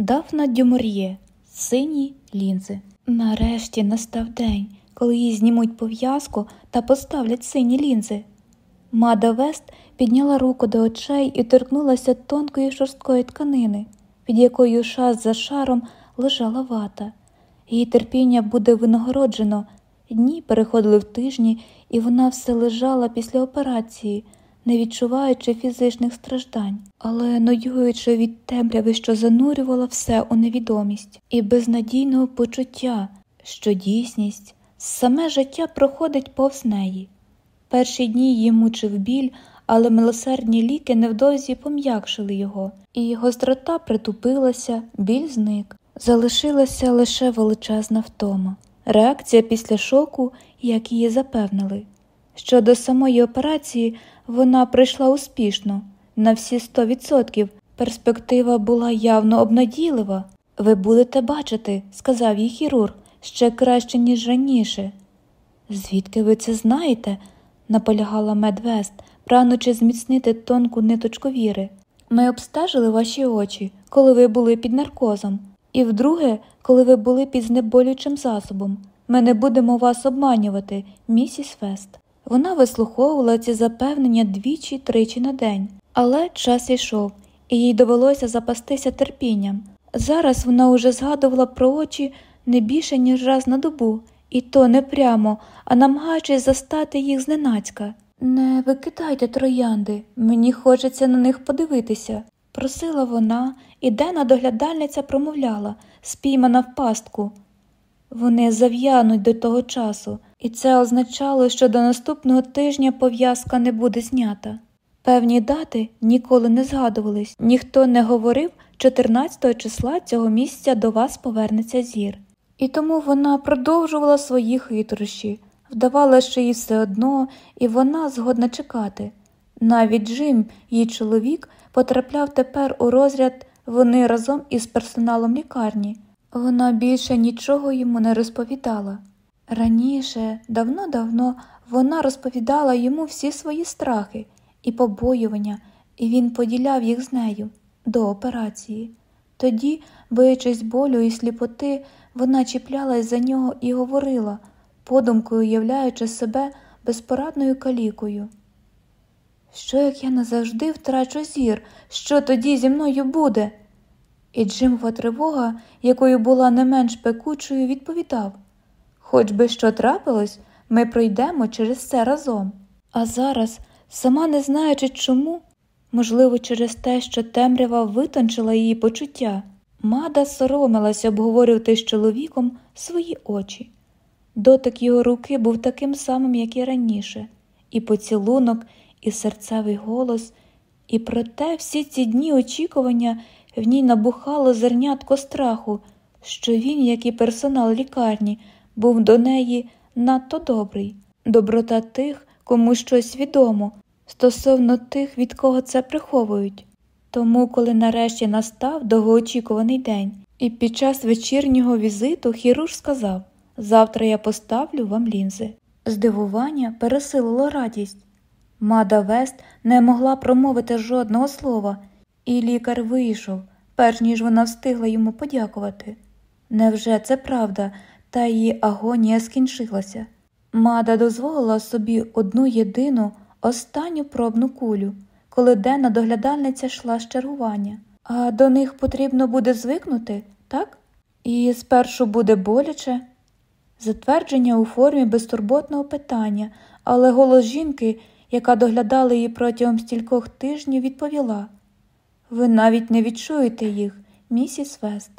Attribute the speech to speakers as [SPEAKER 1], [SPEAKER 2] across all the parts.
[SPEAKER 1] Дафна Дюмор'є, сині лінзи. Нарешті настав день, коли їй знімуть пов'язку та поставлять сині лінзи. Мада Вест підняла руку до очей і торкнулася тонкої шорсткої тканини, під якою шас за шаром лежала вата. Її терпіння буде винагороджено. Дні переходили в тижні, і вона все лежала після операції, не відчуваючи фізичних страждань, але нудьгуючи від темряви, що занурювала все у невідомість, і безнадійного почуття, що дійсність, саме життя проходить повз неї. Перші дні її мучив біль, але милосердні ліки невдовзі пом'якшили його, і гострота притупилася, біль зник. Залишилася лише величезна втома, реакція після шоку, як її запевнили. Щодо самої операції вона пройшла успішно, на всі 100%. Перспектива була явно обнадійлива. Ви будете бачити, сказав їй хірург, ще краще, ніж раніше. Звідки ви це знаєте? наполягала Медвест, прагнучи зміцнити тонку ниточку віри. Ми обстежили ваші очі, коли ви були під наркозом, і вдруге, коли ви були під знеболюючим засобом. Ми не будемо вас обманювати, місіс Вест. Вона вислуховувала ці запевнення двічі тричі на день, але час йшов, і їй довелося запастися терпінням. Зараз вона уже згадувала про очі не більше, ніж раз на добу, і то не прямо, а намагаючись застати їх зненацька. Не викидайте троянди, мені хочеться на них подивитися, просила вона, і Дена доглядальниця промовляла, спіймана в пастку. Вони зав'януть до того часу, і це означало, що до наступного тижня пов'язка не буде знята. Певні дати ніколи не згадувались, ніхто не говорив 14 числа цього місяця до вас повернеться зір. І тому вона продовжувала свої хитрощі, вдавала, що їй все одно, і вона згодна чекати. Навіть Джим, її чоловік, потрапляв тепер у розряд вони разом із персоналом лікарні. Вона більше нічого йому не розповідала. Раніше, давно-давно, вона розповідала йому всі свої страхи і побоювання, і він поділяв їх з нею до операції. Тоді, боячись болю і сліпоти, вона чіплялась за нього і говорила, подумкою уявляючи себе безпорадною калікою. Що як я назавжди втрачу зір, що тоді зі мною буде? І Джимова тривога, якою була не менш пекучою, відповідав Хоч би що трапилось, ми пройдемо через це разом. А зараз, сама не знаючи чому, можливо, через те, що темрява витончила її почуття, мада соромилася обговорювати з чоловіком свої очі. Дотик його руки був таким самим, як і раніше, і поцілунок, і серцевий голос, і проте всі ці дні очікування в ній набухало зернятко страху, що він, як і персонал лікарні, був до неї надто добрий, доброта тих, кому щось відомо, стосовно тих, від кого це приховують. Тому, коли нарешті настав довгоочікуваний день, і під час вечірнього візиту хірург сказав Завтра я поставлю вам лінзи. Здивування пересилило радість. Мада Вест не могла промовити жодного слова, і лікар вийшов, перш ніж вона встигла йому подякувати. Невже це правда, та її агонія скінчилася? Мада дозволила собі одну єдину останню пробну кулю, коли денна доглядальниця йшла з чергування. А до них потрібно буде звикнути, так? І спершу буде боляче. Затвердження у формі безтурботного питання, але голос жінки, яка доглядала її протягом стількох тижнів, відповіла ви навіть не відчуєте їх, місіс Вест.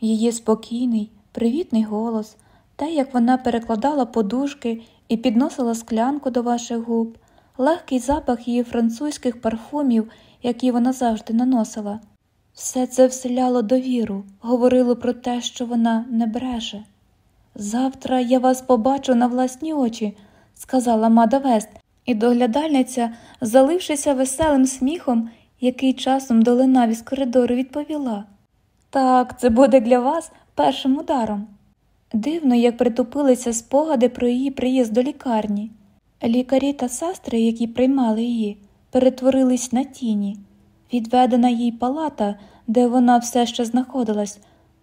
[SPEAKER 1] Її спокійний, привітний голос, те, як вона перекладала подушки і підносила склянку до ваших губ, легкий запах її французьких парфумів, які вона завжди наносила. Все це вселяло довіру, говорило про те, що вона не бреше. Завтра я вас побачу на власні очі, сказала мада Вест, і доглядальниця, залившися веселим сміхом, який часом долинав із коридору, відповіла Так, це буде для вас першим ударом. Дивно, як притупилися спогади про її приїзд до лікарні. Лікарі та сестри, які приймали її, перетворились на тіні. Відведена їй палата де вона все ще знаходилась,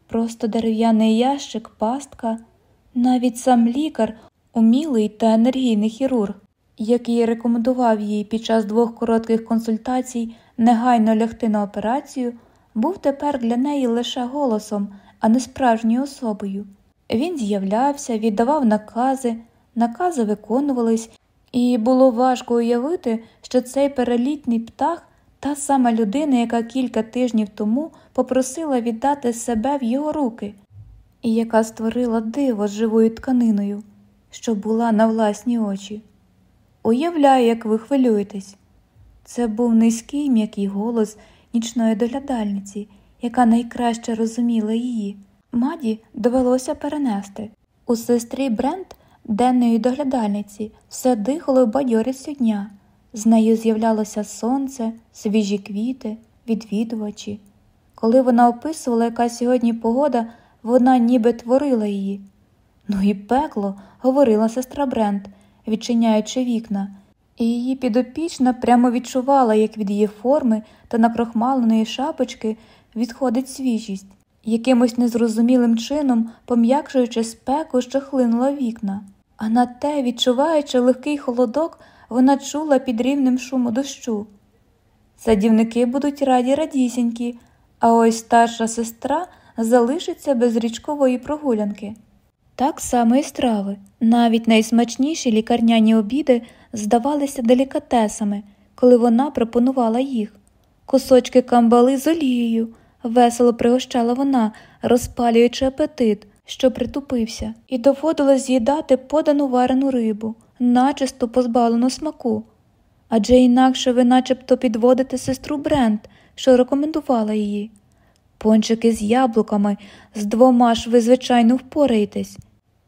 [SPEAKER 1] просто дерев'яний ящик, пастка, навіть сам лікар, умілий та енергійний хірург, який рекомендував їй під час двох коротких консультацій негайно лягти на операцію, був тепер для неї лише голосом, а не справжньою особою. Він з'являвся, віддавав накази, накази виконувались, і було важко уявити, що цей перелітний птах та сама людина, яка кілька тижнів тому попросила віддати себе в його руки, і яка створила диво з живою тканиною, що була на власні очі. Уявляю, як ви хвилюєтесь. Це був низький м'який голос нічної доглядальниці, яка найкраще розуміла її. Маді довелося перенести. У сестрі Брент, денної доглядальниці, все дихало в бадьорістю дня. З нею з'являлося сонце, свіжі квіти, відвідувачі. Коли вона описувала, яка сьогодні погода, вона ніби творила її. Ну і пекло, говорила сестра Брент, відчиняючи вікна, і її підопічна прямо відчувала, як від її форми та накрохмаленої шапочки відходить свіжість, якимось незрозумілим чином пом'якшуючи спеку, що хлинула вікна. А на те, відчуваючи легкий холодок, вона чула під рівнем шуму дощу. Садівники будуть раді радісінькі, а ось старша сестра залишиться без річкової прогулянки. Так само і страви, навіть найсмачніші лікарняні обіди здавалися делікатесами, коли вона пропонувала їх. Кусочки камбали з олією, весело пригощала вона, розпалюючи апетит, що притупився, і доводилось з'їдати подану варену рибу, начисто позбавлену смаку. Адже інакше ви начебто підводите сестру Брент, що рекомендувала її. Пончики з яблуками, з двома ж ви, звичайно, впораєтесь.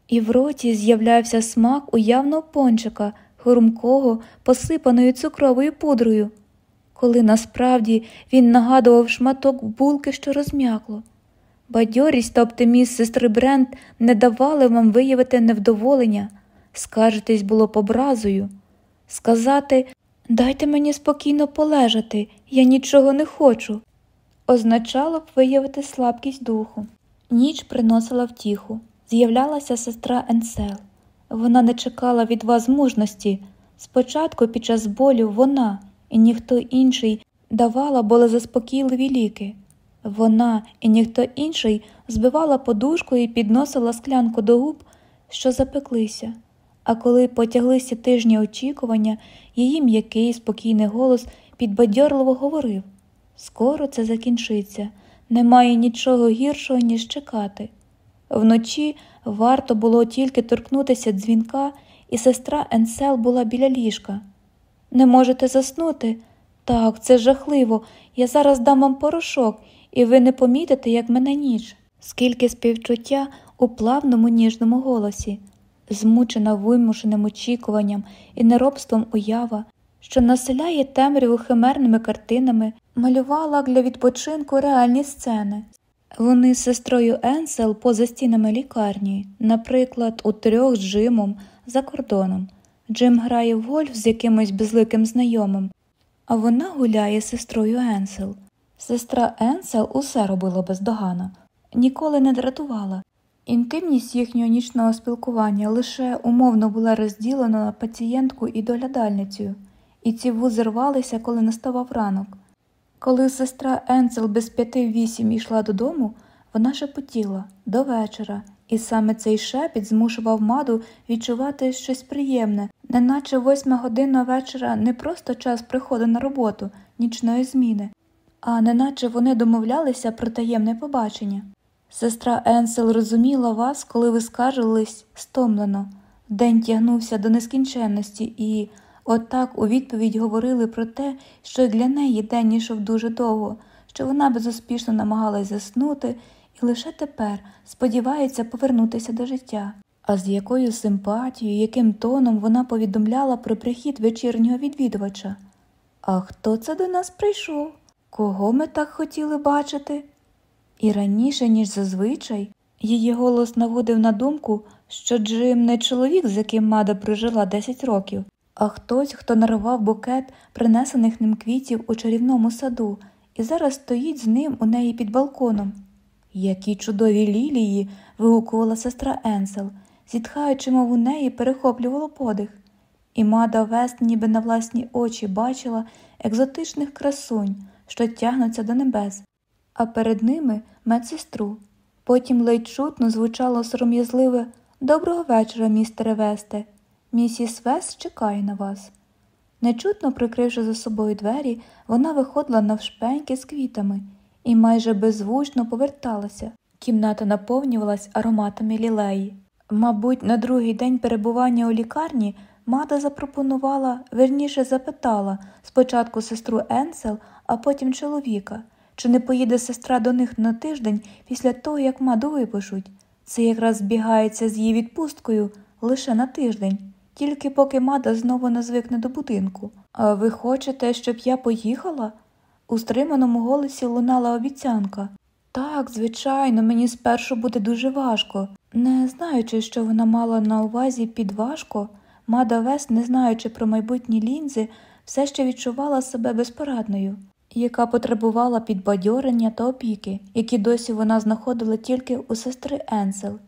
[SPEAKER 1] І в роті з'являвся смак уявного пончика, хрумкого, посипаною цукровою пудрою, коли насправді він нагадував шматок булки, що розм'якло. Бадьорість та оптимізм сестри Брент не давали вам виявити невдоволення, скаржитись було побразою, сказати Дайте мені спокійно полежати, я нічого не хочу, означало б виявити слабкість духу. Ніч приносила втіху. З'являлася сестра Енсел. Вона не чекала від вас мужності. Спочатку, під час болю, вона і ніхто інший давала болезаспокійливі ліки. Вона і ніхто інший збивала подушку і підносила склянку до губ, що запеклися. А коли потяглися тижні очікування, її м'який, спокійний голос підбадьорливо говорив Скоро це закінчиться, немає нічого гіршого, ніж чекати. Вночі варто було тільки торкнутися дзвінка, і сестра Енсел була біля ліжка. Не можете заснути? Так, це жахливо. Я зараз дам вам порошок, і ви не помітите, як мене ніч. Скільки співчуття у плавному ніжному голосі, змучена вимушеним очікуванням і неробством уява, що населяє темряву химерними картинами, малювала для відпочинку реальні сцени. Вони з сестрою Енсел поза стінами лікарні, наприклад, у трьох з Джимом за кордоном. Джим грає в гольф з якимось безликим знайомим, а вона гуляє з сестрою Енсел. Сестра Енсел усе робила бездоганно, ніколи не дратувала. Інтимність їхнього нічного спілкування лише умовно була розділена на пацієнтку і доглядальницю, і ці узи рвалися, коли наставав ранок. Коли сестра Енсел без п'яти вісім йшла додому, вона шепотіла до вечора, і саме цей шепіт змушував Маду відчувати щось приємне, неначе восьма година вечора не просто час приходу на роботу, нічної зміни, а неначе вони домовлялися про таємне побачення. Сестра Енсел розуміла вас, коли ви скаржились стомлено. День тягнувся до нескінченності, і отак у відповідь говорили про те, що для неї день ішов дуже довго, що вона безуспішно намагалась заснути і лише тепер сподівається повернутися до життя. А з якою симпатією, яким тоном вона повідомляла про прихід вечірнього відвідувача. А хто це до нас прийшов? Кого ми так хотіли бачити? І раніше, ніж зазвичай, її голос наводив на думку, що Джим не чоловік, з яким мада прожила 10 років, а хтось, хто нарвав букет принесених ним квітів у чарівному саду і зараз стоїть з ним у неї під балконом. Які чудові лілії. вигукувала сестра Енсел, зітхаючи, мов у неї перехоплювало подих. І мада Вест ніби на власні очі бачила екзотичних красунь, що тягнуться до небес, а перед ними медсестру. Потім ледь чутно звучало сором'язливе Доброго вечора, містере Весте. Місіс Вест чекає на вас. Нечутно прикривши за собою двері, вона виходила навшпеньки з квітами і майже беззвучно поверталася. Кімната наповнювалась ароматами лілеї. Мабуть, на другий день перебування у лікарні Мада запропонувала, верніше запитала спочатку сестру Енсел, а потім чоловіка, чи не поїде сестра до них на тиждень після того, як маду випишуть. Це якраз збігається з її відпусткою лише на тиждень, тільки поки мада знову не звикне до будинку. А ви хочете, щоб я поїхала? У стриманому голосі лунала обіцянка. Так, звичайно, мені спершу буде дуже важко. Не знаючи, що вона мала на увазі під важко, Мада Вест, не знаючи про майбутні лінзи, все ще відчувала себе безпорадною, яка потребувала підбадьорення та опіки, які досі вона знаходила тільки у сестри Енсел.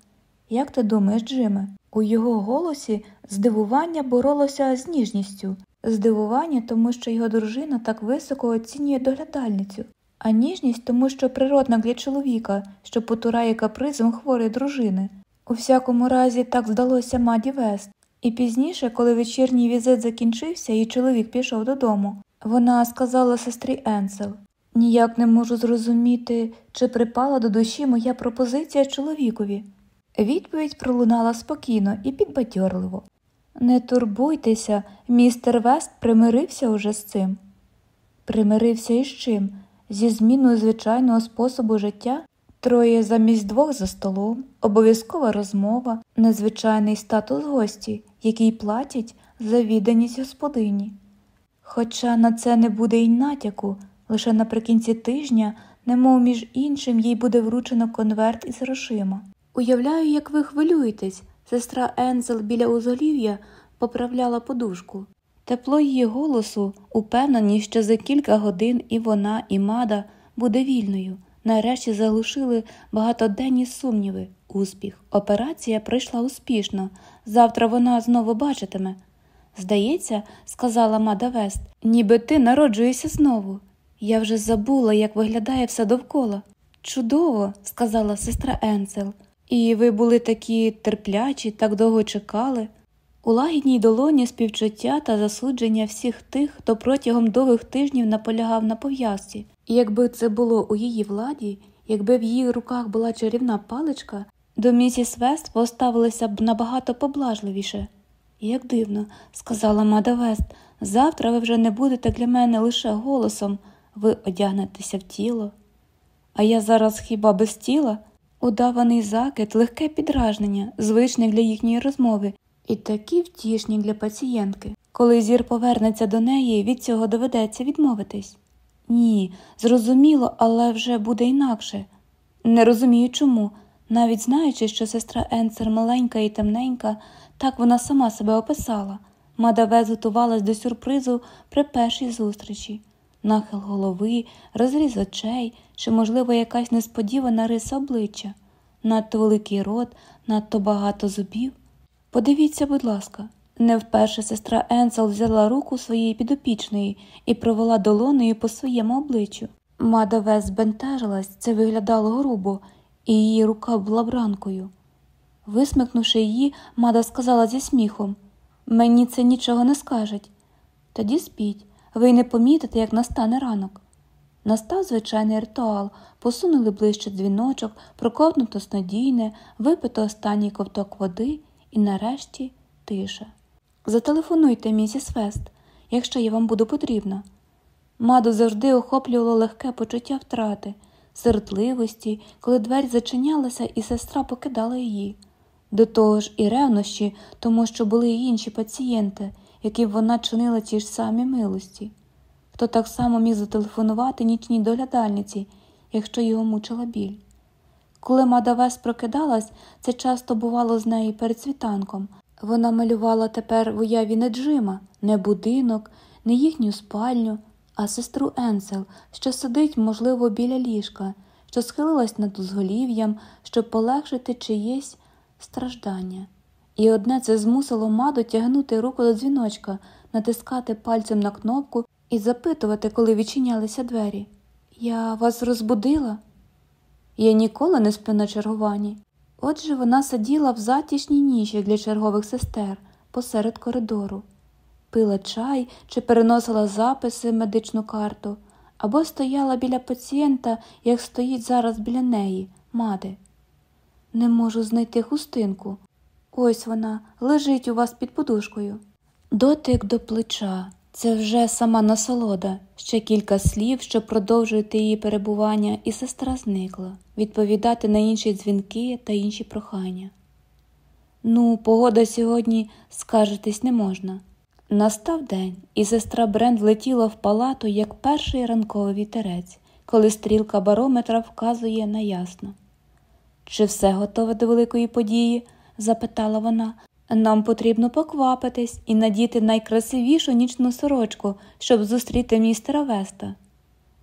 [SPEAKER 1] Як ти думаєш, Джиме? У його голосі здивування боролося з ніжністю, здивування, тому що його дружина так високо оцінює доглядальницю, а ніжність тому, що природна для чоловіка, що потурає капризом хворої дружини. У всякому разі, так здалося Маді Вест. І пізніше, коли вечірній візит закінчився і чоловік пішов додому, вона сказала сестрі Енсел ніяк не можу зрозуміти, чи припала до душі моя пропозиція чоловікові. Відповідь пролунала спокійно і підбадьорливо. Не турбуйтеся, містер Вест примирився уже з цим. Примирився із чим? Зі зміною звичайного способу життя Троє замість двох за столом, обов'язкова розмова, незвичайний статус гості, який платять за відданість господині. Хоча на це не буде й натяку, лише наприкінці тижня, немов між іншим, їй буде вручено конверт із грошима. Уявляю, як ви хвилюєтесь, сестра Ензел біля узолів'я поправляла подушку. Тепло її голосу, упевнені, що за кілька годин і вона, і мада буде вільною нарешті заглушили багатоденні сумніви. Успіх. Операція пройшла успішно. Завтра вона знову бачитиме. Здається, сказала Мада Вест, ніби ти народжуєшся знову. Я вже забула, як виглядає все довкола. Чудово, сказала сестра Енсел. І ви були такі терплячі, так довго чекали. У лагідній долоні співчуття та засудження всіх тих, хто протягом довгих тижнів наполягав на пов'язці. І якби це було у її владі, якби в її руках була чарівна паличка, до місіс Вест поставилися б набагато поблажливіше. Як дивно, сказала Мада Вест, завтра ви вже не будете для мене лише голосом, ви одягнетеся в тіло. А я зараз хіба без тіла? Удаваний закид, легке підражнення, звичне для їхньої розмови, і такі втішні для пацієнтки. Коли зір повернеться до неї, від цього доведеться відмовитись. Ні, зрозуміло, але вже буде інакше. Не розумію чому, навіть знаючи, що сестра Енсер маленька і темненька, так вона сама себе описала. Мадаве готувалась до сюрпризу при першій зустрічі. Нахил голови, розріз очей чи, можливо, якась несподівана риса обличчя, надто великий рот, надто багато зубів. Подивіться, будь ласка, не вперше сестра Енсел взяла руку своєї підопічної і провела долонею по своєму обличчю. Мада Вес збентежилась, це виглядало грубо, і її рука була бранкою. Висмикнувши її, мада сказала зі сміхом Мені це нічого не скажуть. Тоді спіть, ви й не помітите, як настане ранок. Настав звичайний ритуал, посунули ближче дзвіночок, проковнуто снодійне, випито останній ковток води і нарешті тиша. Зателефонуйте, місіс Вест, якщо я вам буду потрібна. Маду завжди охоплювало легке почуття втрати, сиротливості, коли двері зачинялася і сестра покидала її. До того ж і ревнощі, тому що були й інші пацієнти, яким вона чинила ті ж самі милості. Хто так само міг зателефонувати нічній доглядальниці, якщо його мучила біль. Коли Мада Вест прокидалась, це часто бувало з нею перед світанком, вона малювала тепер в уяві не Джима, не будинок, не їхню спальню, а сестру Енсел, що сидить, можливо, біля ліжка, що схилилась над узголів'ям, щоб полегшити чиєсь страждання. І одне це змусило маду тягнути руку до дзвіночка, натискати пальцем на кнопку і запитувати, коли відчинялися двері. Я вас розбудила? Я ніколи не сплю на чергуванні. Отже, вона сиділа в затішній ніші для чергових сестер посеред коридору, пила чай чи переносила записи в медичну карту, або стояла біля пацієнта, як стоїть зараз біля неї, мати. Не можу знайти хустинку. Ось вона лежить у вас під подушкою. Дотик до плеча це вже сама насолода, ще кілька слів, щоб продовжувати її перебування, і сестра зникла відповідати на інші дзвінки та інші прохання. Ну, погода сьогодні скаржитись не можна. Настав день, і сестра Бренд влетіла в палату як перший ранковий вітерець, коли стрілка барометра вказує на ясно. Чи все готове до великої події? Запитала вона. Нам потрібно поквапитись і надіти найкрасивішу нічну сорочку, щоб зустріти містера Веста.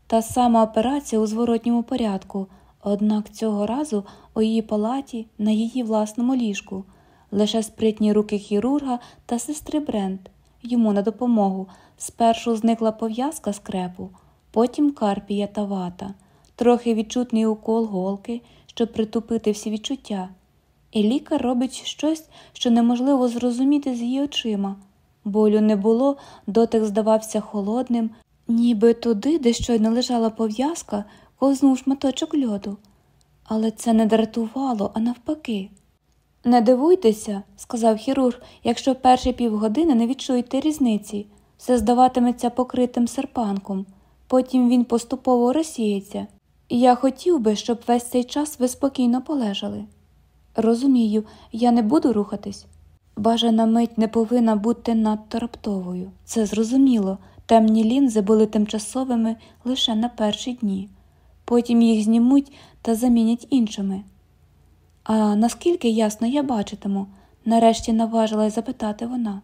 [SPEAKER 1] Та сама операція у зворотньому порядку, однак цього разу у її палаті на її власному ліжку, лише спритні руки хірурга та сестри Брент йому на допомогу. Спершу зникла пов'язка скрепу, потім карпія та вата, трохи відчутний укол голки, щоб притупити всі відчуття. І лікар робить щось, що неможливо зрозуміти з її очима. Болю не було, дотик здавався холодним, ніби туди, де щойно лежала пов'язка, ковзнув шматочок льоду. Але це не дратувало, а навпаки. Не дивуйтеся, сказав хірург, якщо перші півгодини не відчуєте різниці, все здаватиметься покритим серпанком, потім він поступово розсіється. І я хотів би, щоб весь цей час ви спокійно полежали. Розумію, я не буду рухатись. Бажана мить не повинна бути надто раптовою. Це зрозуміло, темні лінзи були тимчасовими лише на перші дні, потім їх знімуть та замінять іншими. А наскільки ясно я бачитиму? нарешті наважилась запитати вона.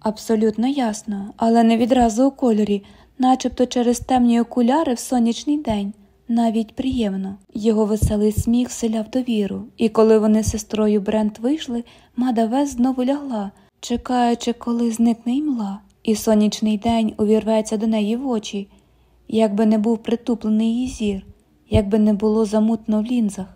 [SPEAKER 1] Абсолютно ясно, але не відразу у кольорі, начебто через темні окуляри в сонячний день. Навіть приємно. Його веселий сміх вселяв довіру, і коли вони з сестрою Брент вийшли, мада Вес знову лягла, чекаючи, коли зникне імла, і сонячний день увірветься до неї в очі, якби не був притуплений її зір, якби не було замутно в лінзах.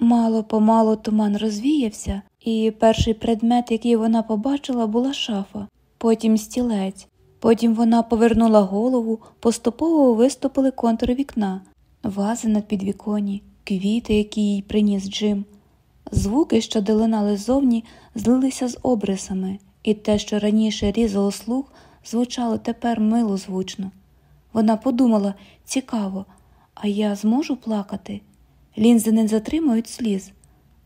[SPEAKER 1] Мало помалу туман розвіявся, і перший предмет, який вона побачила, була шафа, потім стілець. Потім вона повернула голову, поступово виступили контури вікна вази на підвіконі, квіти, які їй приніс Джим. Звуки, що долинали зовні, злилися з обрисами, і те, що раніше різало слух, звучало тепер милозвучно. Вона подумала цікаво, а я зможу плакати? Лінзи не затримують сліз,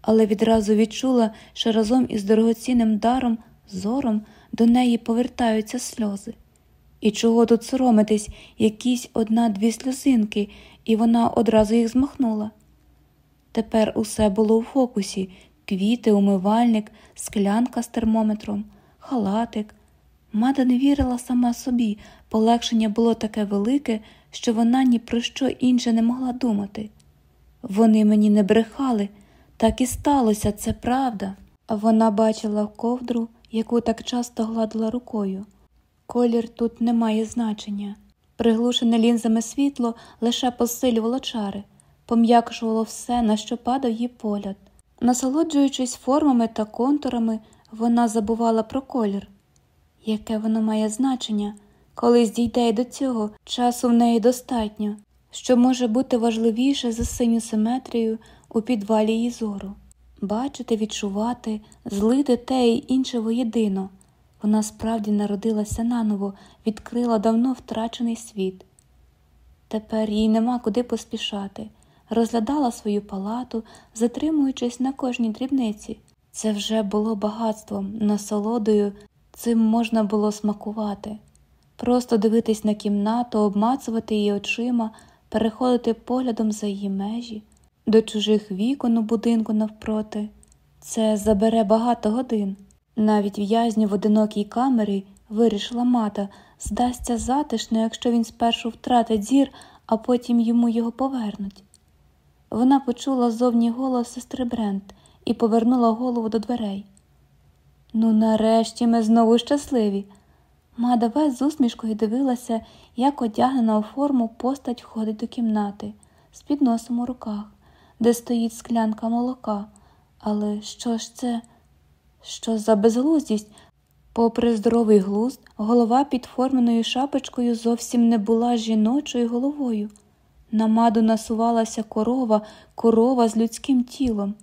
[SPEAKER 1] але відразу відчула, що разом із дорогоцінним даром, зором до неї повертаються сльози. І чого тут соромитись, якісь одна-дві сльозинки, і вона одразу їх змахнула. Тепер усе було у фокусі квіти, умивальник, склянка з термометром, халатик. Мада не вірила сама собі, полегшення було таке велике, що вона ні про що інше не могла думати. Вони мені не брехали, так і сталося, це правда. Вона бачила ковдру, яку так часто гладила рукою. Колір тут не має значення. Приглушене лінзами світло лише посилювало чари, пом'якшувало все, на що падав її погляд. Насолоджуючись формами та контурами, вона забувала про колір. Яке воно має значення, коли здійде й до цього, часу в неї достатньо, що може бути важливіше за синю симетрію у підвалі її зору бачити, відчувати, злити те й інше воєдино. Вона справді народилася наново, відкрила давно втрачений світ. Тепер їй нема куди поспішати, розглядала свою палату, затримуючись на кожній дрібниці. Це вже було багатством, насолодою, цим можна було смакувати, просто дивитись на кімнату, обмацувати її очима, переходити поглядом за її межі, до чужих вікон у будинку навпроти. Це забере багато годин. Навіть в'язню в одинокій камері вирішила мата, здасться затишно, якщо він спершу втратить зір, а потім йому його повернуть. Вона почула зовні голос сестри Брент і повернула голову до дверей. Ну, нарешті ми знову щасливі. Мада весь з усмішкою дивилася, як одягнена у форму постать входить до кімнати з підносом у руках, де стоїть склянка молока. Але що ж це? Що за безглуздість? Попри здоровий глузд, голова під форменою шапочкою зовсім не була жіночою головою. На маду насувалася корова, корова з людським тілом.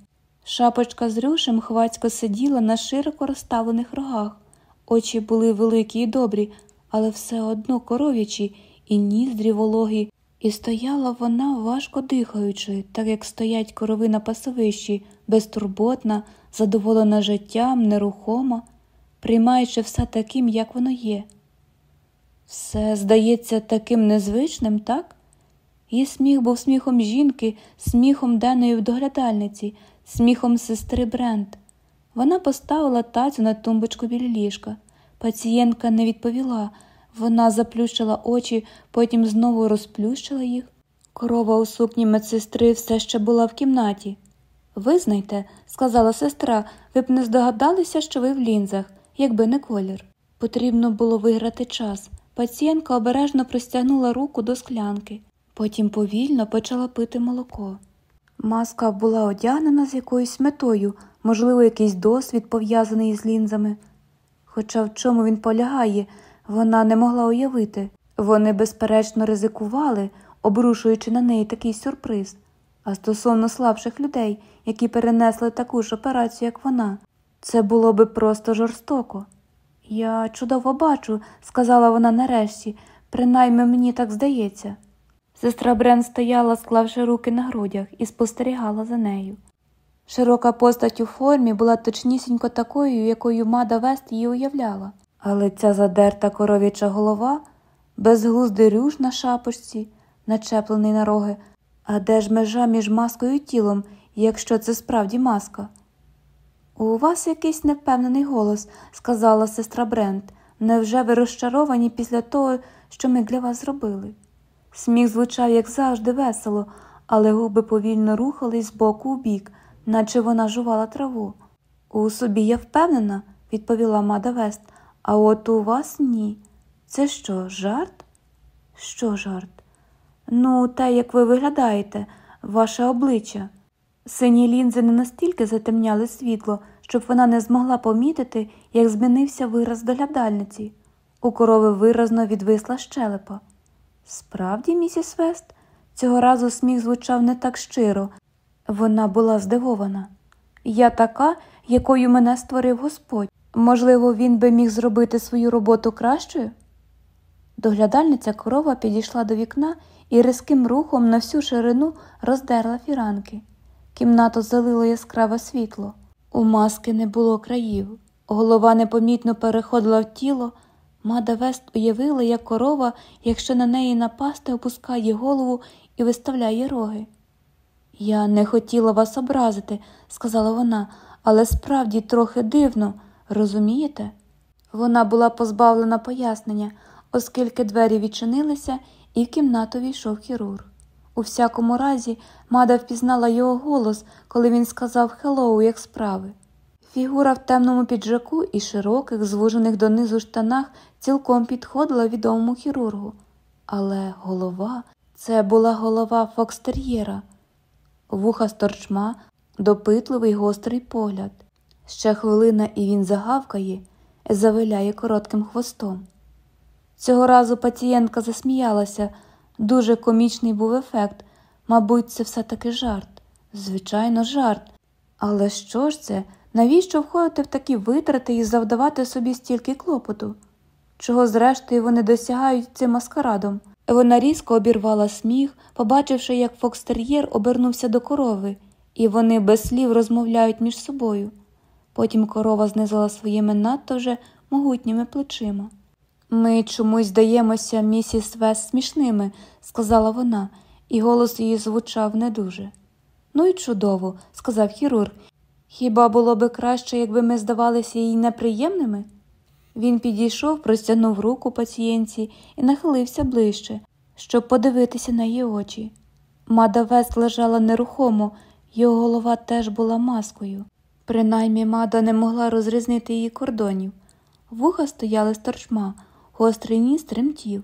[SPEAKER 1] Шапочка з рюшем хвацько сиділа на широко розставлених рогах. Очі були великі і добрі, але все одно коров'ячі і ніздрі вологі, і стояла вона важко дихаючи, так як стоять корови на пасовищі, безтурботна, задоволена життям, нерухома, приймаючи все таким, як воно є. Все здається таким незвичним, так? Її сміх був сміхом жінки, сміхом денної доглядальниці, сміхом сестри Брент. Вона поставила тацю на тумбочку біля ліжка. Пацієнтка не відповіла. Вона заплющила очі, потім знову розплющила їх. Корова у сукні медсестри все ще була в кімнаті. Визнайте, сказала сестра, ви б не здогадалися, що ви в лінзах, якби не колір. Потрібно було виграти час. Пацієнтка обережно простягнула руку до склянки, потім повільно почала пити молоко. Маска була одягнена з якоюсь метою, можливо, якийсь досвід пов'язаний з лінзами. Хоча в чому він полягає, вона не могла уявити. Вони, безперечно, ризикували, обрушуючи на неї такий сюрприз. А стосовно слабших людей, які перенесли таку ж операцію, як вона, це було би просто жорстоко. Я чудово бачу, сказала вона нарешті, принаймні мені так здається. Сестра Брен стояла, склавши руки на грудях, і спостерігала за нею. Широка постать у формі була точнісінько такою, якою Мада Вест її уявляла, але ця задерта коров'яча голова, безглуздий рюш на шапочці, начеплений на роги, а де ж межа між маскою і тілом, якщо це справді маска? У вас якийсь невпевнений голос, сказала сестра Брент. Невже ви розчаровані після того, що ми для вас зробили? Сміх звучав, як завжди, весело, але губи повільно рухались з боку у бік, наче вона жувала траву. У собі я впевнена, відповіла Мада Вест, а от у вас ні. Це що, жарт? Що жарт? Ну, те, як ви виглядаєте, ваше обличчя. Сині лінзи не настільки затемняли світло, щоб вона не змогла помітити, як змінився вираз доглядальниці. У корови виразно відвисла щелепа. Справді, місіс Вест, цього разу сміх звучав не так щиро. Вона була здивована. Я така, якою мене створив Господь. Можливо, він би міг зробити свою роботу кращою? Доглядальниця корова підійшла до вікна і різким рухом на всю ширину роздерла фіранки. Кімнату залило яскраве світло. У маски не було країв. Голова непомітно переходила в тіло. Мада Вест уявила, як корова, якщо на неї напасти, опускає голову і виставляє роги. Я не хотіла вас образити, сказала вона, але справді трохи дивно, розумієте? Вона була позбавлена пояснення, оскільки двері відчинилися, і в кімнату ввійшов хірург. У всякому разі, Мада впізнала його голос, коли він сказав «Hello, як справи. Фігура в темному піджаку і широких, звужених донизу штанах цілком підходила відомому хірургу. Але голова це була голова фокстер'єра, вуха сторчма, допитливий гострий погляд. Ще хвилина, і він загавкає, завиляє коротким хвостом. Цього разу пацієнтка засміялася. Дуже комічний був ефект. Мабуть, це все таки жарт. Звичайно, жарт. Але що ж це? Навіщо входити в такі витрати і завдавати собі стільки клопоту? Чого, зрештою, вони досягають цим маскарадом? Вона різко обірвала сміх, побачивши, як фокстер'єр обернувся до корови, і вони без слів розмовляють між собою. Потім корова знизила своїми надто вже могутніми плечима. Ми чомусь здаємося, місіс Вес смішними, сказала вона, і голос її звучав не дуже. Ну і чудово, сказав хірург. Хіба було би краще, якби ми здавалися їй неприємними? Він підійшов, простягнув руку пацієнтці і нахилився ближче, щоб подивитися на її очі. Мада Вест лежала нерухомо, його голова теж була маскою. Принаймні мада не могла розрізнити її кордонів. Вуха стояли сторчма, гострий ніс тремтів.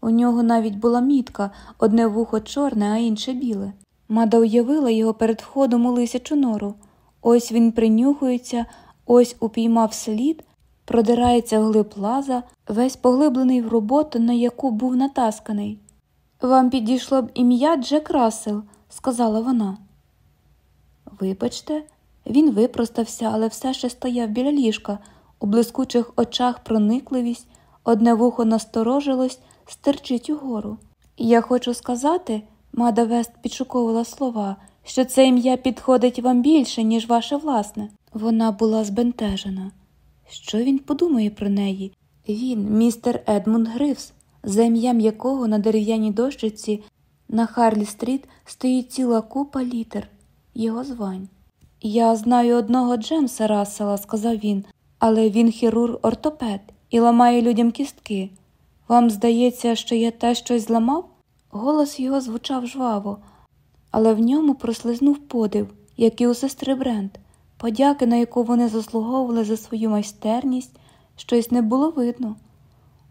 [SPEAKER 1] У нього навіть була мітка одне вухо чорне, а інше біле. Мада уявила його перед входом у лисячу нору. Ось він принюхується, ось упіймав слід, продирається вглиб лаза, весь поглиблений в роботу, на яку був натасканий. Вам підійшло б ім'я Джек Рассел, сказала вона. Вибачте, він випростався, але все ще стояв біля ліжка, у блискучих очах проникливість, одне вухо насторожилось, стерчить угору. Я хочу сказати, Мада Вест підшуковувала слова, що це ім'я підходить вам більше, ніж ваше власне. Вона була збентежена. Що він подумає про неї? Він, містер Едмунд Гривс, за ім'ям якого на дерев'яній дощиці на Харлі Стріт стоїть ціла купа літер, його звань. Я знаю одного Джемса Рассела, сказав він, але він хірург ортопед і ламає людям кістки. Вам здається, що я те щось зламав? Голос його звучав жваво, але в ньому прослизнув подив, як і у сестри Брент, подяки, на яку вони заслуговували за свою майстерність, щось не було видно.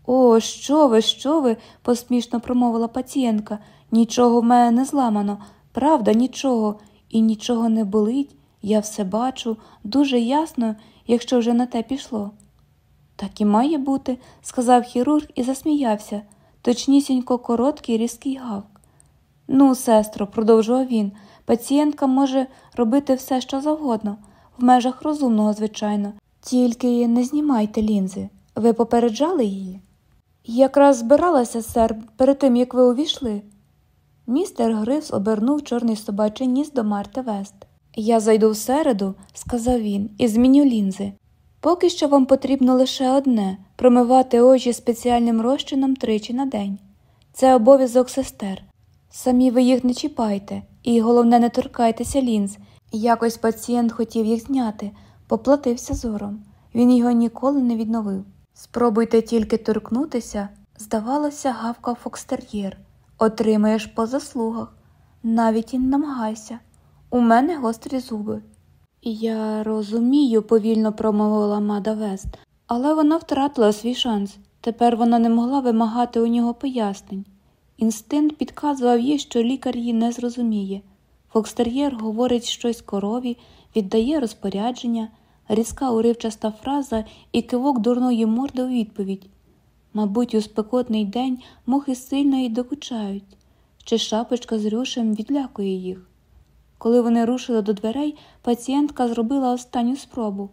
[SPEAKER 1] О, що ви, що ви? посмішно промовила пацієнтка. Нічого в мене не зламано, правда, нічого, і нічого не болить. Я все бачу дуже ясно, якщо вже на те пішло. Так і має бути, сказав хірург і засміявся, точнісінько короткий різкий гавк. Ну, сестро, продовжував він, пацієнтка може робити все, що завгодно, в межах розумного, звичайно, тільки не знімайте лінзи. Ви попереджали її? Якраз збиралася, сер, перед тим як ви увійшли. Містер Гривс обернув чорний собачий ніс до Марти Вест. Я зайду всереду, сказав він, і зміню лінзи. Поки що вам потрібно лише одне промивати очі спеціальним розчином тричі на день. Це обов'язок сестер. Самі ви їх не чіпайте, і головне, не торкайтеся лінз. Якось пацієнт хотів їх зняти, поплатився зором. Він його ніколи не відновив. Спробуйте тільки торкнутися, здавалося, гавкав фокстер'єр. Отримаєш по заслугах. Навіть і не намагайся. У мене гострі зуби. Я розумію, повільно промовила Мада Вест, але вона втратила свій шанс. Тепер вона не могла вимагати у нього пояснень. Інстинкт підказував їй, що лікар її не зрозуміє. Фокстер'єр говорить щось корові, віддає розпорядження, різка уривчаста фраза і кивок дурної морди у відповідь. Мабуть, у спекотний день мухи сильно й докучають, чи шапочка з рюшем відлякує їх. Коли вони рушили до дверей, пацієнтка зробила останню спробу.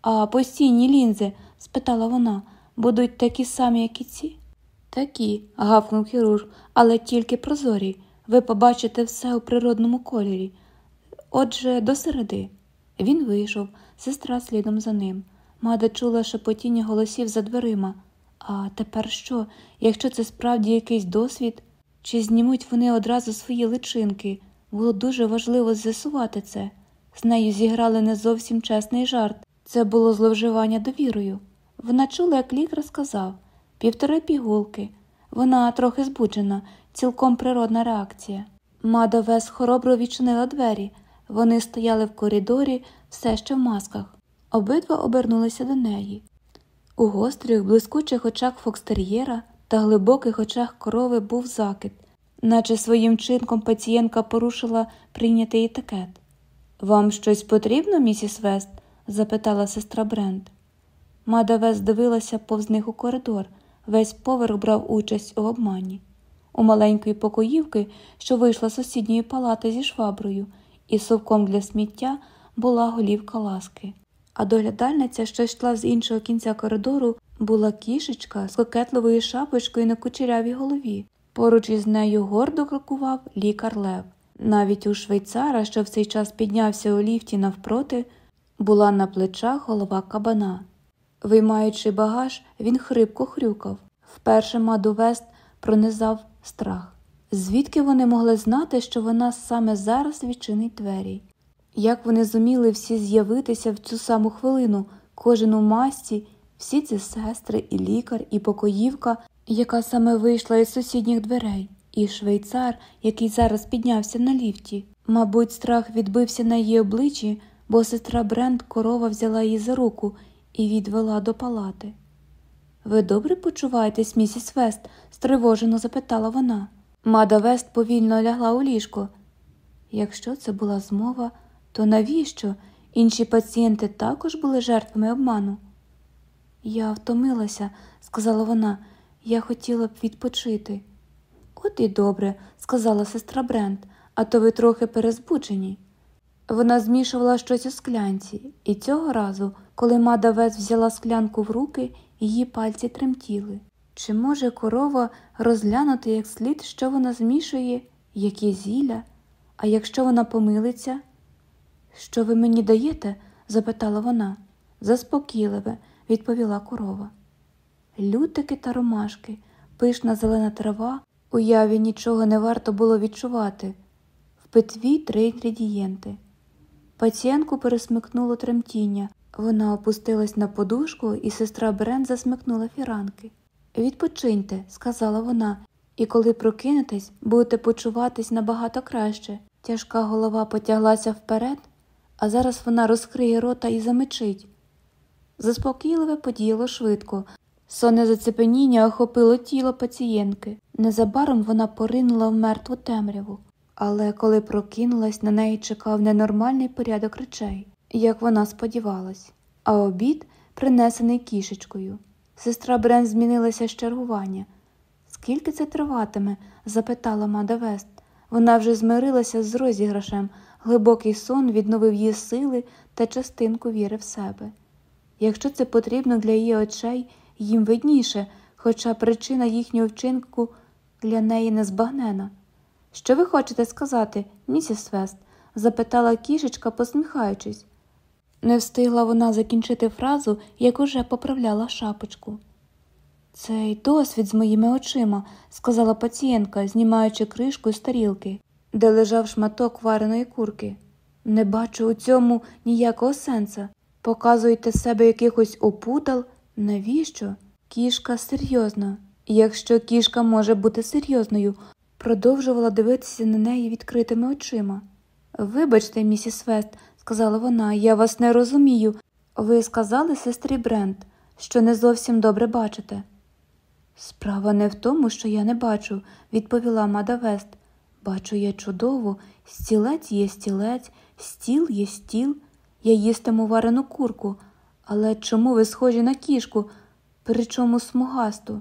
[SPEAKER 1] А постійні лінзи? спитала вона, будуть такі самі, як і ці? Такі, гавкнув хірург, але тільки прозорі. Ви побачите все у природному кольорі. Отже, до середи. Він вийшов, сестра слідом за ним. Мада чула шепотіння голосів за дверима. А тепер що, якщо це справді якийсь досвід? Чи знімуть вони одразу свої личинки? Було дуже важливо з'ясувати це. З нею зіграли не зовсім чесний жарт. Це було зловживання довірою. Вона чула, як лікар сказав півтори пігулки. Вона трохи збуджена, цілком природна реакція. Мада Вес хоробро відчинила двері. Вони стояли в коридорі, все ще в масках. Обидва обернулися до неї. У гострих, блискучих очах фокстер'єра та глибоких очах корови був закид, наче своїм чинком пацієнтка порушила прийнятий етикет. Вам щось потрібно, місіс Вест? запитала сестра Брент. Мада Вест дивилася повз них у коридор, весь поверх брав участь у обмані. У маленької покоївки, що вийшла з сусідньої палати зі шваброю, і совком для сміття була голівка ласки. А доглядальниця, що йшла з іншого кінця коридору, була кішечка з кокетливою шапочкою на кучерявій голові. Поруч із нею гордо крокував лікар Лев. Навіть у швейцара, що в цей час піднявся у ліфті навпроти, була на плечах голова кабана. Виймаючи багаж, він хрипко хрюкав. Вперше Маду Вест пронизав страх. Звідки вони могли знати, що вона саме зараз відчинить двері? Як вони зуміли всі з'явитися в цю саму хвилину, кожен у масці Всі ці сестри, і лікар, і покоївка, яка саме вийшла із сусідніх дверей, і швейцар, який зараз піднявся на ліфті. Мабуть, страх відбився на її обличчі, бо сестра Брент корова взяла її за руку і відвела до палати. Ви добре почуваєтесь, місіс Вест? стривожено запитала вона. Мада Вест повільно лягла у ліжко. Якщо це була змова, то навіщо? Інші пацієнти також були жертвами обману. Я втомилася, сказала вона, я хотіла б відпочити. От і добре, сказала сестра Брент, а то ви трохи перезбуджені. Вона змішувала щось у склянці, і цього разу, коли мада Вес взяла склянку в руки, її пальці тремтіли. Чи може корова розглянути як слід, що вона змішує, які зілля, а якщо вона помилиться? Що ви мені даєте? запитала вона. Заспокійливе, відповіла корова. Лютики та ромашки, пишна зелена трава, уяві нічого не варто було відчувати. В питві три інгредієнти. Пацієнтку пересмикнуло тремтіння. Вона опустилась на подушку, і сестра Брен засмикнула фіранки. Відпочиньте, сказала вона, і коли прокинетесь, будете почуватись набагато краще. Тяжка голова потяглася вперед, а зараз вона розкриє рота і замечить. Заспокійливе подіяло швидко. Сонне зацепеніння охопило тіло пацієнтки. Незабаром вона поринула в мертву темряву, але коли прокинулась, на неї чекав ненормальний порядок речей, як вона сподівалась, а обід принесений кішечкою. Сестра Брен змінилася з чергування. Скільки це триватиме? запитала Мада Вест. Вона вже змирилася з розіграшем, глибокий сон відновив її сили та частинку віри в себе. Якщо це потрібно для її очей, їм видніше, хоча причина їхнього вчинку для неї незбагнена. Що ви хочете сказати, місіс Вест? запитала кішечка, посміхаючись. Не встигла вона закінчити фразу, як уже поправляла шапочку. Цей досвід з моїми очима, сказала пацієнтка, знімаючи кришку з тарілки, де лежав шматок вареної курки. Не бачу у цьому ніякого сенса. Показуєте себе якихось опутал. Навіщо? Кішка серйозна. Якщо кішка може бути серйозною, продовжувала дивитися на неї відкритими очима. Вибачте, місіс Вест, сказала вона, я вас не розумію. Ви сказали сестрі Брент, що не зовсім добре бачите. Справа не в тому, що я не бачу, відповіла Мада Вест. Бачу я чудово, стілець є стілець, стіл є стіл, я їстиму варену курку, але чому ви схожі на кішку, причому смугасту?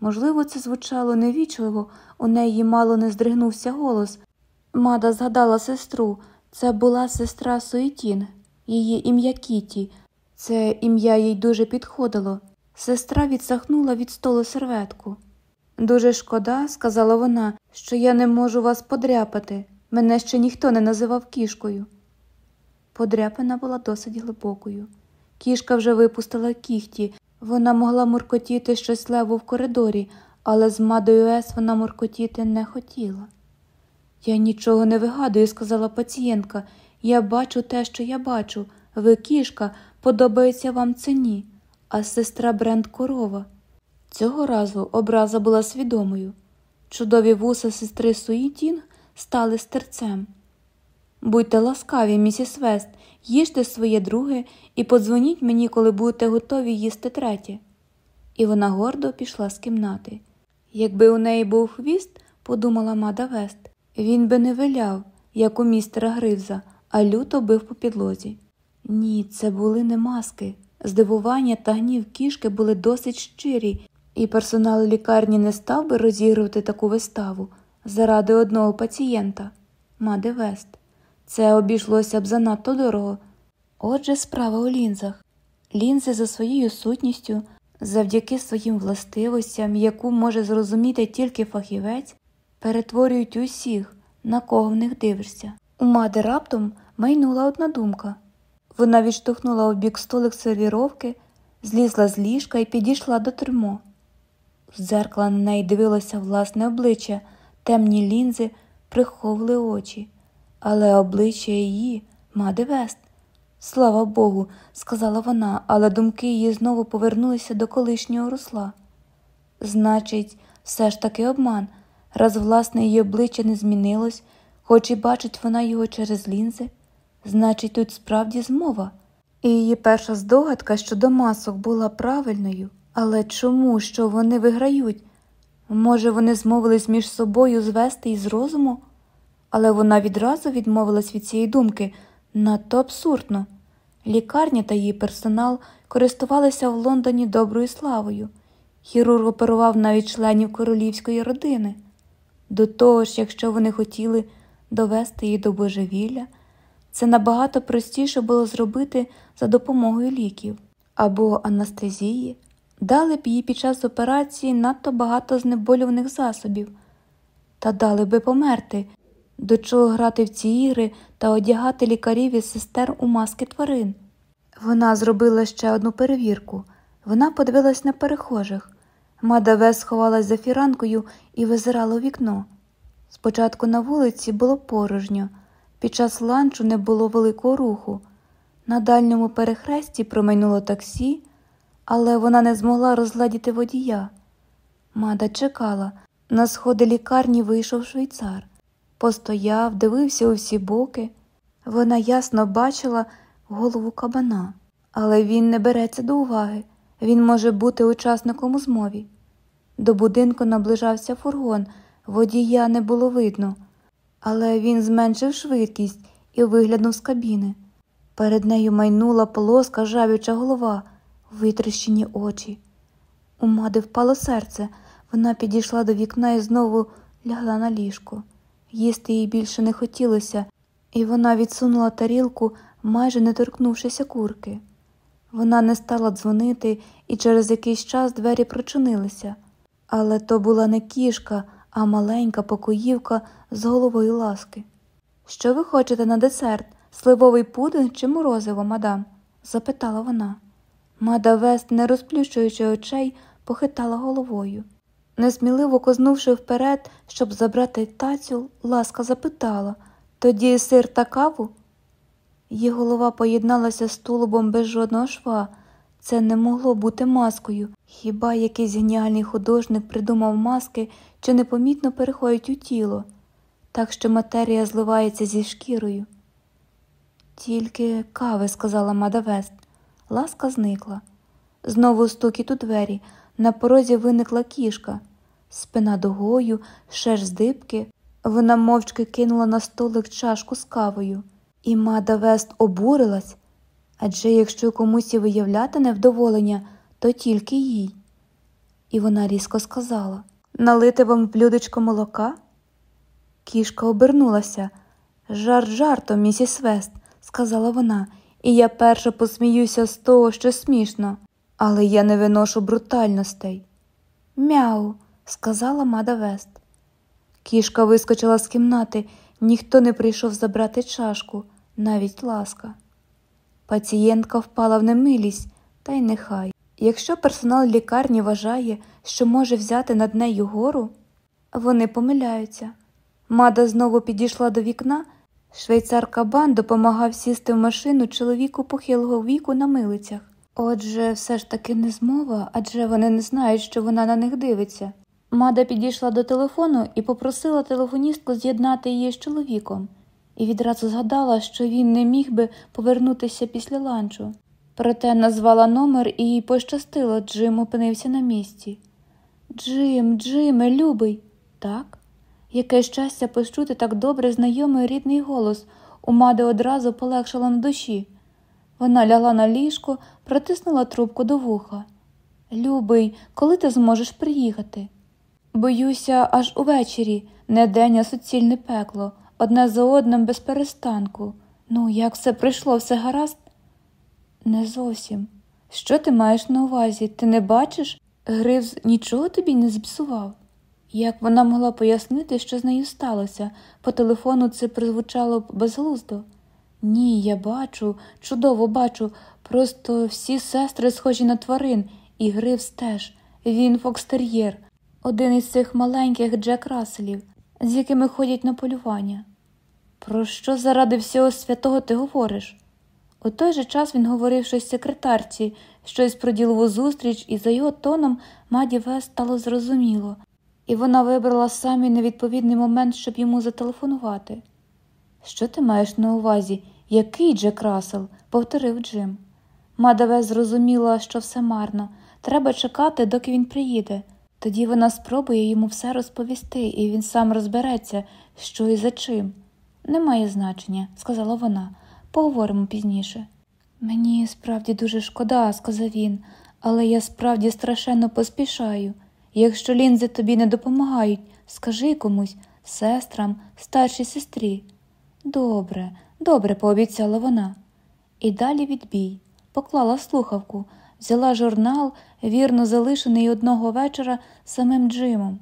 [SPEAKER 1] Можливо, це звучало невічливо, у неї мало не здригнувся голос. Мада згадала сестру, це була сестра Суетін, її ім'я Кіті. Це ім'я їй дуже підходило. Сестра відсахнула від столу серветку. Дуже шкода, сказала вона, що я не можу вас подряпати. Мене ще ніхто не називав кішкою. Подряпина була досить глибокою. Кішка вже випустила кіхті, вона могла муркотіти щось лево в коридорі, але з мадою Ес вона муркотіти не хотіла. Я нічого не вигадую, сказала пацієнтка. Я бачу те, що я бачу. Ви кішка, подобається вам це ні, а сестра Бренд корова. Цього разу образа була свідомою. Чудові вуса сестри Суїтінг стали стерцем. Будьте ласкаві, місіс Вест, їжте своє друге і подзвоніть мені, коли будете готові їсти третє. І вона гордо пішла з кімнати. Якби у неї був хвіст, подумала Мада Вест, він би не виляв, як у містера Гривза, а люто бив по підлозі. Ні, це були не маски. Здивування та гнів кішки були досить щирі, і персонал лікарні не став би розігрувати таку виставу заради одного пацієнта Мади Вест. Це обійшлося б занадто дорого. Отже, справа у лінзах. Лінзи за своєю сутністю, завдяки своїм властивостям, яку може зрозуміти тільки фахівець, перетворюють усіх, на кого в них дивишся. У мади раптом майнула одна думка. Вона відштовхнула у бік столик сервіровки, злізла з ліжка і підійшла до термо. З дзеркала на неї дивилося власне обличчя, темні лінзи приховували очі, але обличчя її, мади Вест, Слава Богу, сказала вона, але думки її знову повернулися до колишнього русла. Значить, все ж таки обман, раз власне її обличчя не змінилось, хоч і бачить вона його через лінзи, значить, тут справді змова. І її перша здогадка щодо масок була правильною. Але чому, що вони виграють? Може, вони змовились між собою звести із розуму? Але вона відразу відмовилась від цієї думки надто абсурдно. Лікарня та її персонал користувалися в Лондоні доброю славою. Хірург оперував навіть членів королівської родини. До того ж, якщо вони хотіли довести її до божевілля, це набагато простіше було зробити за допомогою ліків або анестезії, дали б їй під час операції надто багато знеболюваних засобів, та дали би померти, до чого грати в ці ігри та одягати лікарів і сестер у маски тварин. Вона зробила ще одну перевірку. Вона подивилась на перехожих. Мада Вес сховалась за фіранкою і визирала у вікно. Спочатку на вулиці було порожньо, під час ланчу не було великого руху. На дальньому перехресті промайнуло таксі, але вона не змогла розглядіти водія. Мада чекала. На сходи лікарні вийшов швейцар. Постояв, дивився у всі боки. Вона ясно бачила голову кабана, але він не береться до уваги. Він може бути учасником у змові. До будинку наближався фургон, водія не було видно, але він зменшив швидкість і виглянув з кабіни. Перед нею майнула полоска жавюча голова, витріщені очі. У мади впало серце. Вона підійшла до вікна і знову лягла на ліжко. Їсти їй більше не хотілося, і вона відсунула тарілку, майже не торкнувшися курки. Вона не стала дзвонити, і через якийсь час двері прочинилися. Але то була не кішка, а маленька покоївка з головою ласки. Що ви хочете на десерт? Сливовий пудинг чи морозиво, мадам? запитала вона. Мада Вест, не розплющуючи очей, похитала головою. Несміливо кознувши вперед, щоб забрати тацю, ласка запитала тоді сир та каву? Її голова поєдналася з тулубом без жодного шва. Це не могло бути маскою. Хіба якийсь геніальний художник придумав маски, що непомітно переходять у тіло, так що матерія зливається зі шкірою. Тільки кави, сказала Мада Вест. Ласка зникла. Знову стукіт у двері. На порозі виникла кішка, спина дугою, шеш з дибки. Вона мовчки кинула на столик чашку з кавою, і Мада Вест обурилась адже якщо комусь і виявляти невдоволення, то тільки їй. І вона різко сказала Налити вам блюдечко молока? Кішка обернулася. Жарт жартом, місіс Вест, сказала вона, і я перша посміюся з того, що смішно, але я не виношу брутальностей. Мяу, сказала Мада Вест. Кішка вискочила з кімнати, ніхто не прийшов забрати чашку, навіть ласка. Пацієнтка впала в немилість, та й нехай. Якщо персонал лікарні вважає, що може взяти над нею гору, вони помиляються. Мада знову підійшла до вікна. Швейцар Кабан допомагав сісти в машину чоловіку похилого віку на милицях. Отже, все ж таки не змова, адже вони не знають, що вона на них дивиться. Мада підійшла до телефону і попросила телефоністку з'єднати її з чоловіком, і відразу згадала, що він не міг би повернутися після ланчу. Проте назвала номер і їй пощастило, Джим опинився на місці. Джим, Джиме, любий, так? Яке щастя почути так добре знайомий рідний голос, у Мади одразу полегшало на душі. Вона лягла на ліжко, протиснула трубку до вуха. Любий, коли ти зможеш приїхати? Боюся, аж увечері, не день, а суцільне пекло, одне за одним без перестанку. Ну, як все прийшло, все гаразд? Не зовсім. Що ти маєш на увазі? Ти не бачиш? Гривз нічого тобі не зіпсував? Як вона могла пояснити, що з нею сталося? По телефону це прозвучало безглуздо. Ні, я бачу, чудово бачу, просто всі сестри схожі на тварин, і Гривз теж. Він фокстер'єр, один із цих маленьких Джек Расселів, з якими ходять на полювання. Про що заради всього святого ти говориш? У той же час він говорив щось секретарці, щось про ділову зустріч, і за його тоном Маді Вест стало зрозуміло, і вона вибрала самий невідповідний момент, щоб йому зателефонувати. Що ти маєш на увазі? Який Джек Рассел?» – повторив Джим. Мада Вест зрозуміла, що все марно. Треба чекати, доки він приїде. Тоді вона спробує йому все розповісти, і він сам розбереться, що і за чим. Немає значення, сказала вона. Поговоримо пізніше. Мені справді дуже шкода, сказав він, але я справді страшенно поспішаю. Якщо лінзи тобі не допомагають, скажи комусь, сестрам, старшій сестрі. Добре, добре, пообіцяла вона. І далі відбій. Поклала слухавку, взяла журнал, вірно залишений одного вечора самим Джимом.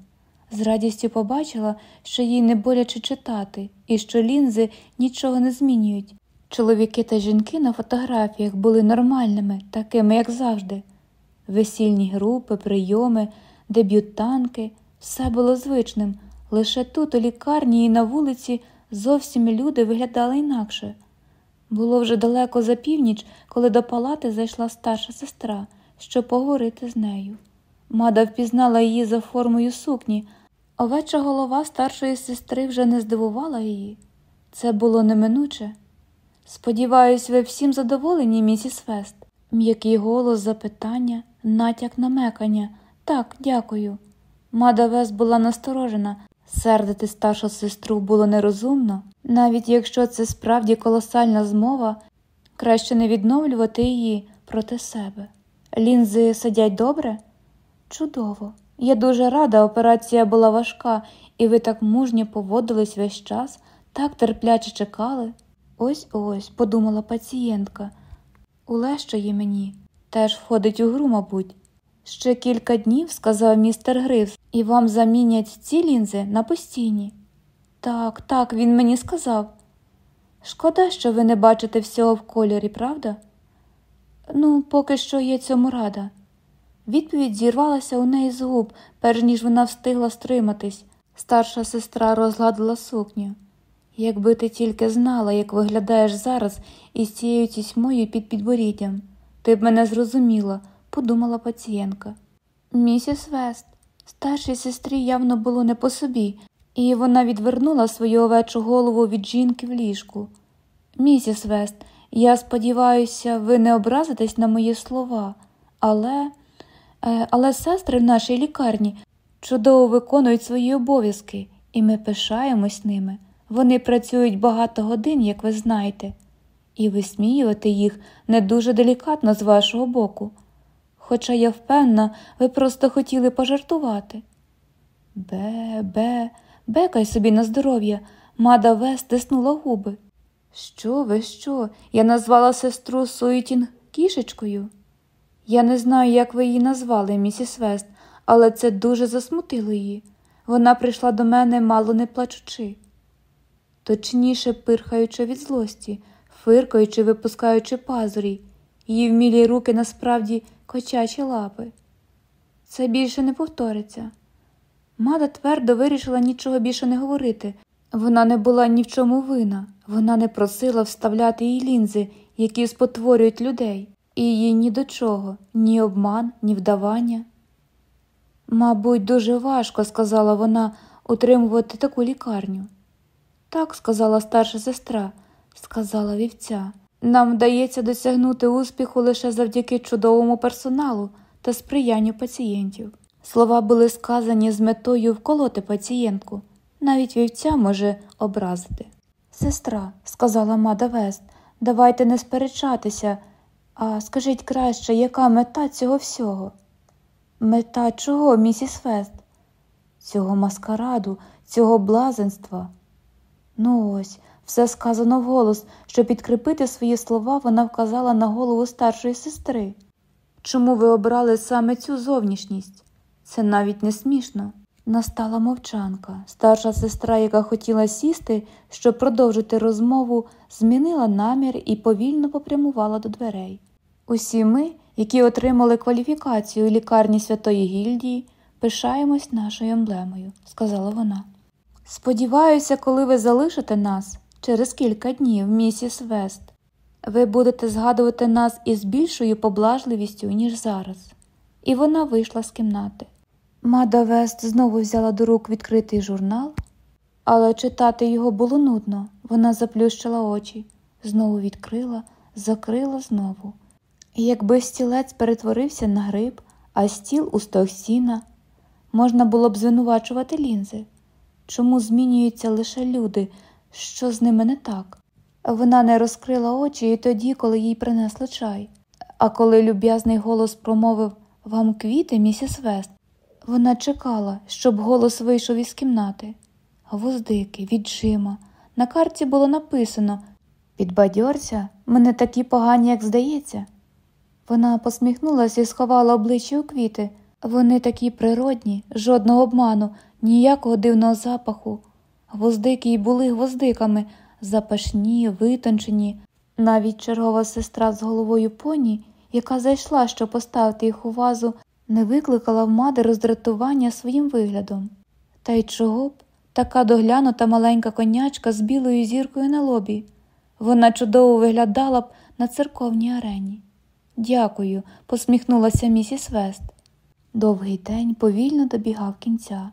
[SPEAKER 1] З радістю побачила, що їй не боляче читати, і що лінзи нічого не змінюють. Чоловіки та жінки на фотографіях були нормальними, такими, як завжди. Весільні групи, прийоми, дебютанки все було звичним. Лише тут, у лікарні і на вулиці, зовсім люди виглядали інакше. Було вже далеко за північ, коли до палати зайшла старша сестра, щоб поговорити з нею. Мада впізнала її за формою сукні, овеча голова старшої сестри вже не здивувала її. Це було неминуче. Сподіваюсь, ви всім задоволені, місіс Вест. М'який голос запитання, натяк на мекання. Так, дякую. Мада Вест була насторожена. Сердити старшу сестру було нерозумно, навіть якщо це справді колосальна змова, краще не відновлювати її проти себе. Лінзи сидять добре? Чудово. Я дуже рада, операція була важка, і ви так мужньо поводились весь час, так терпляче чекали. Ось ось, подумала пацієнтка. Улещає мені, теж входить у гру, мабуть. Ще кілька днів, сказав містер Гривс, і вам замінять ці лінзи на постійні. Так, так, він мені сказав. Шкода, що ви не бачите всього в кольорі, правда? Ну, поки що я цьому рада. Відповідь зірвалася у неї з губ, перш ніж вона встигла стриматись. Старша сестра розгладила сукню. Якби ти тільки знала, як виглядаєш зараз із цією тісьмою під підборіддям, ти б мене зрозуміла, подумала пацієнтка. Місіс Вест, старшій сестрі явно було не по собі, і вона відвернула свою овечу голову від жінки в ліжку. Місіс Вест, я сподіваюся, ви не образитесь на мої слова, але, е, але сестри в нашій лікарні чудово виконують свої обов'язки, і ми пишаємось ними. Вони працюють багато годин, як ви знаєте, і висміювати їх не дуже делікатно з вашого боку. Хоча я впевнена, ви просто хотіли пожартувати. Бе, бе, бекай собі на здоров'я, мада Вес стиснула губи. Що ви, що? Я назвала сестру Суїтінг кішечкою? Я не знаю, як ви її назвали, місіс Вест, але це дуже засмутило її. Вона прийшла до мене, мало не плачучи точніше пирхаючи від злості, фиркаючи, випускаючи пазурі, її вмілі руки насправді кочачі лапи. Це більше не повториться. Мада твердо вирішила нічого більше не говорити. Вона не була ні в чому вина, вона не просила вставляти їй лінзи, які спотворюють людей, і їй ні до чого, ні обман, ні вдавання. Мабуть, дуже важко, сказала вона, утримувати таку лікарню. Так, сказала старша сестра, сказала вівця. Нам вдається досягнути успіху лише завдяки чудовому персоналу та сприянню пацієнтів. Слова були сказані з метою вколоти пацієнтку. Навіть вівця може образити. Сестра, сказала мада Вест, давайте не сперечатися, а скажіть краще, яка мета цього всього? Мета чого, місіс Вест? Цього маскараду, цього блазенства. Ну ось, все сказано вголос, щоб підкріпити свої слова, вона вказала на голову старшої сестри. Чому ви обрали саме цю зовнішність? Це навіть не смішно. Настала мовчанка. Старша сестра, яка хотіла сісти, щоб продовжити розмову, змінила намір і повільно попрямувала до дверей. Усі ми, які отримали кваліфікацію лікарні Святої Гільдії, пишаємось нашою емблемою, сказала вона. Сподіваюся, коли ви залишите нас через кілька днів, місіс Вест. Ви будете згадувати нас із більшою поблажливістю, ніж зараз. І вона вийшла з кімнати. Мада Вест знову взяла до рук відкритий журнал, але читати його було нудно. Вона заплющила очі, знову відкрила, закрила знову. І якби стілець перетворився на гриб, а стіл у стог сіна, можна було б звинувачувати лінзи. Чому змінюються лише люди, що з ними не так? Вона не розкрила очі і тоді, коли їй принесли чай. А коли люб'язний голос промовив Вам квіти, місіс Вест, вона чекала, щоб голос вийшов із кімнати. Гвоздики, віджима. На карті було написано Підбадьорся, ми не такі погані, як здається. Вона посміхнулася і сховала обличчя у квіти. Вони такі природні, жодного обману, ніякого дивного запаху. Гвоздики й були гвоздиками, запашні, витончені. Навіть чергова сестра з головою поні, яка зайшла, щоб поставити їх у вазу, не викликала в мади роздратування своїм виглядом. Та й чого б така доглянута маленька конячка з білою зіркою на лобі. Вона чудово виглядала б на церковній арені. Дякую, посміхнулася місіс Вест. Довгий день повільно добігав кінця.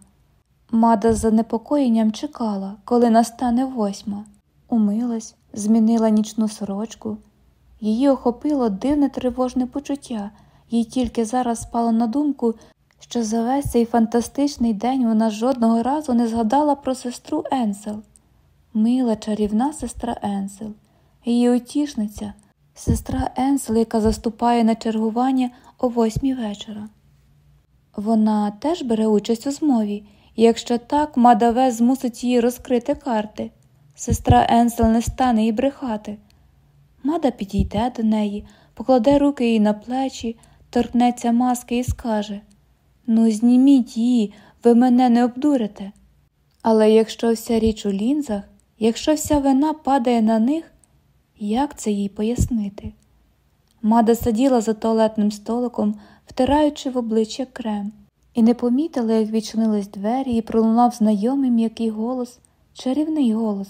[SPEAKER 1] Мада з занепокоєнням чекала, коли настане восьма. Умилась, змінила нічну сорочку. Її охопило дивне тривожне почуття, їй тільки зараз спало на думку, що за весь цей фантастичний день вона жодного разу не згадала про сестру Енсел. Мила чарівна сестра Енсел, її утішниця, сестра Енсел, яка заступає на чергування о восьмій вечора. Вона теж бере участь у змові, якщо так, Мадаве змусить її розкрити карти. Сестра Енсел не стане їй брехати. Мада підійде до неї, покладе руки їй на плечі, торкнеться маски і скаже Ну, зніміть її, ви мене не обдурите. Але якщо вся річ у лінзах, якщо вся вина падає на них, як це їй пояснити? Мада сиділа за туалетним столиком, втираючи в обличчя крем, і не помітила, як відчинились двері і пролунав знайомий м'який голос, чарівний голос.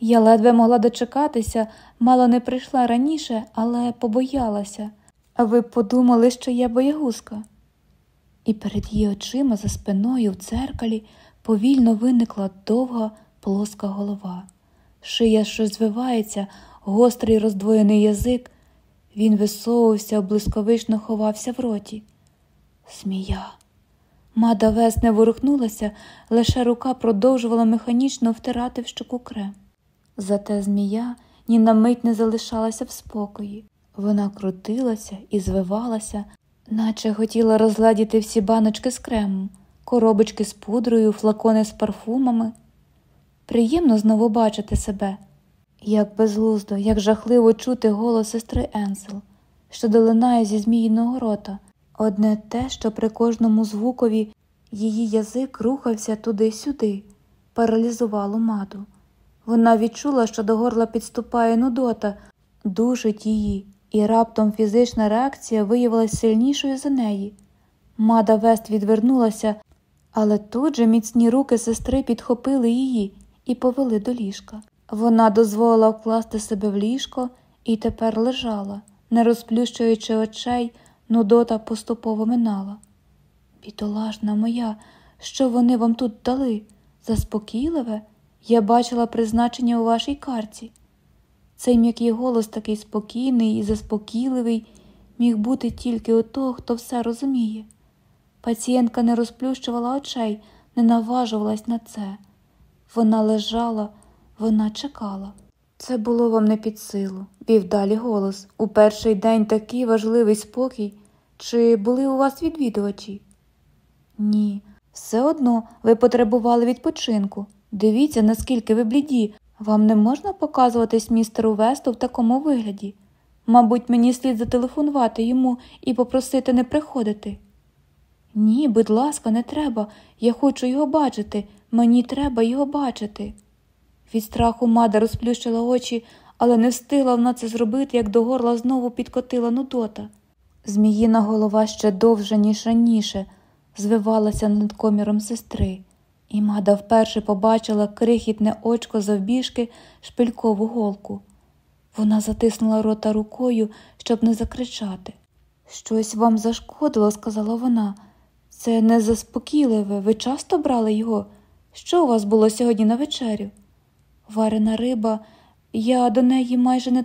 [SPEAKER 1] Я ледве могла дочекатися, мало не прийшла раніше, але побоялася. А ви подумали, що я боягузка. І перед її очима за спиною в дзеркалі повільно виникла довга плоска голова. Шия щось звивається, гострий роздвоєний язик. Він висовувався, блисковично ховався в роті. Змія. Мада Вес не ворухнулася, лише рука продовжувала механічно втирати в щоку крем. Зате змія ні на мить не залишалася в спокої. Вона крутилася і звивалася, наче хотіла розгладіти всі баночки з кремом, коробочки з пудрою, флакони з парфумами. Приємно знову бачити себе, як безглуздо, як жахливо чути голос сестри Енсел, що долинає зі зміїного рота, одне те, що при кожному звукові її язик рухався туди-сюди, паралізувало маду. Вона відчула, що до горла підступає нудота, душить її, і раптом фізична реакція виявилася сильнішою за неї. Мада Вест відвернулася, але тут же міцні руки сестри підхопили її і повели до ліжка. Вона дозволила вкласти себе в ліжко і тепер лежала, не розплющуючи очей, нудота поступово минала. Бідолашна моя, що вони вам тут дали? Заспокійливе? Я бачила призначення у вашій карті. Цей м'який голос такий спокійний і заспокійливий міг бути тільки у того, хто все розуміє. Пацієнтка не розплющувала очей, не наважувалась на це. Вона лежала, вона чекала. Це було вам не під силу, вів далі голос. У перший день такий важливий спокій. Чи були у вас відвідувачі? Ні, все одно ви потребували відпочинку. Дивіться, наскільки ви бліді. Вам не можна показуватись містеру Весту в такому вигляді. Мабуть, мені слід зателефонувати йому і попросити не приходити. Ні, будь ласка, не треба. Я хочу його бачити. Мені треба його бачити. Від страху мада розплющила очі, але не встигла вона це зробити, як до горла знову підкотила нудота. Зміїна голова ще довше, ніж раніше, звивалася над коміром сестри, і мада вперше побачила крихітне очко завбіжки шпилькову голку. Вона затиснула рота рукою, щоб не закричати. Щось вам зашкодило, сказала вона. Це не заспокійливе. Ви часто брали його? Що у вас було сьогодні на вечерю? Варена риба, я до неї майже не